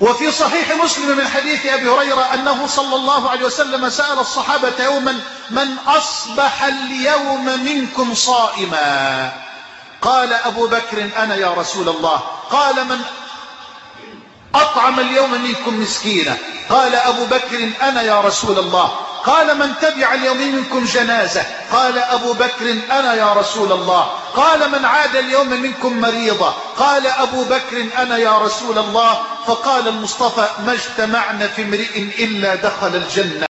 وفي صحيح مسلم من حديث أبي هريرة أنه صلى الله عليه وسلم سأل الصحابة يوما من أصبح اليوم منكم صائما؟ قال أبو بكر أنا يا رسول الله. قال من أطعم اليوم منكم مسكينة قال أبو بكر أنا يا رسول الله. قال من تبع اليوم منكم جنازة؟ قال أبو بكر أنا يا رسول الله. قال من عاد اليوم منكم مريضة؟ قال أبو بكر أنا يا رسول الله. فقال المصطفى ما اجتمعنا في امرئ إلا دخل الجنة.